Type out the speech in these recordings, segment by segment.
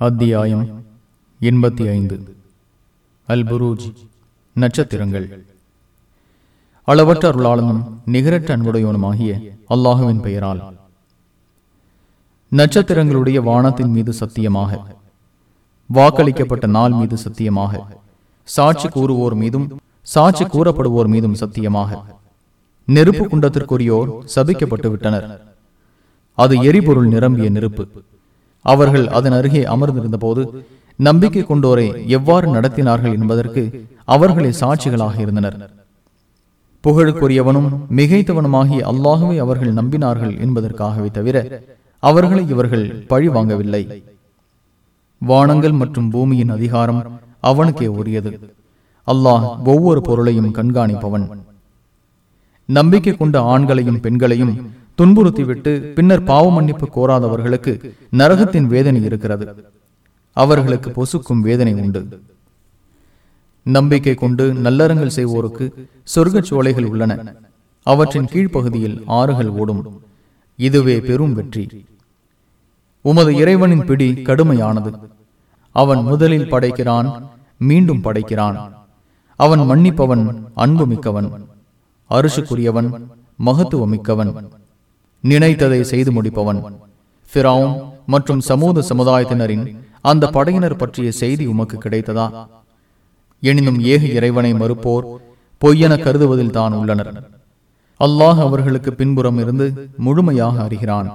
அத்தியாயம் எண்பத்தி ஐந்து. அல் புரூஜ் நட்சத்திரங்கள். அளவற்ற அருளாளனும் நிகரற்ற அன்புடையவனுமாகிய அல்லாஹுவின் பெயரால். நட்சத்திரங்களுடைய வானத்தின் மீது சத்தியமாக வாக்களிக்கப்பட்ட நாள் மீது சத்தியமாக சாட்சி கூறுவோர் மீதும் சாட்சி கூறப்படுவோர் மீதும் சத்தியமாக நெருப்பு குண்டத்திற்குரியோர் சபிக்கப்பட்டு விட்டனர் அது எரிபொருள் நிரம்பிய நெருப்பு. அவர்கள் அதன் அருகே அமர்ந்திருந்த போது நம்பிக்கை கொண்டோரை எவ்வாறு நடத்தினார்கள் என்பதற்கு அவர்களே சாட்சிகளாக இருந்தனர். புகழுக்குரியவனும் மிகைத்தவனுமாகி அல்லாகவே அவர்கள் நம்பினார்கள் என்பதற்காகவே தவிர அவர்களை இவர்கள் பழி வாங்கவில்லை. வானங்கள் மற்றும் பூமியின் அதிகாரம் அவனுக்கே உரியது. அல்லாஹ் ஒவ்வொரு பொருளையும் கண்காணிப்பவன். நம்பிக்கை கொண்ட ஆண்களையும் பெண்களையும் துன்புறுத்திவிட்டு பின்னர் பாவ மன்னிப்பு கோராதவர்களுக்கு நரகத்தின் வேதனை இருக்கிறது. அவர்களுக்கு பொசுக்கும் வேதனை உண்டு. நம்பிக்கை கொண்டு நல்லறங்கள் செய்வோருக்கு சொர்க்கச் சோலைகள் உள்ளன. அவற்றின் கீழ்ப்பகுதியில் ஆறுகள் ஓடும். இதுவே பெரும் வெற்றி. உமது இறைவனின் பிடி கடுமையானது. அவன் முதலில் படைக்கிறான் மீண்டும் படைக்கிறான். அவன் மன்னிப்பவன் அன்புமிக்கவன். அரிசுக்குரியவன் மகத்துவமிக்கவன். நினைத்ததை செய்து முடிப்பவன். ஃபிரௌன் மற்றும் சமூக சமுதாயத்தினரின் அந்த படையினர் பற்றிய செய்தி உமக்கு கிடைத்ததா? எனினும் ஏக இறைவனை மறுப்போர் பொய்யென கருதுவதில் தான் உள்ளனர். அல்லாஹ் அவர்களுக்கு பின்புறம் இருந்து முழுமையாக அறிகிறான்.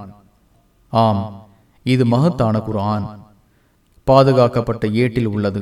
ஆம் இது மகத்தான குரான் பாதுகாக்கப்பட்ட ஏட்டில் உள்ளது.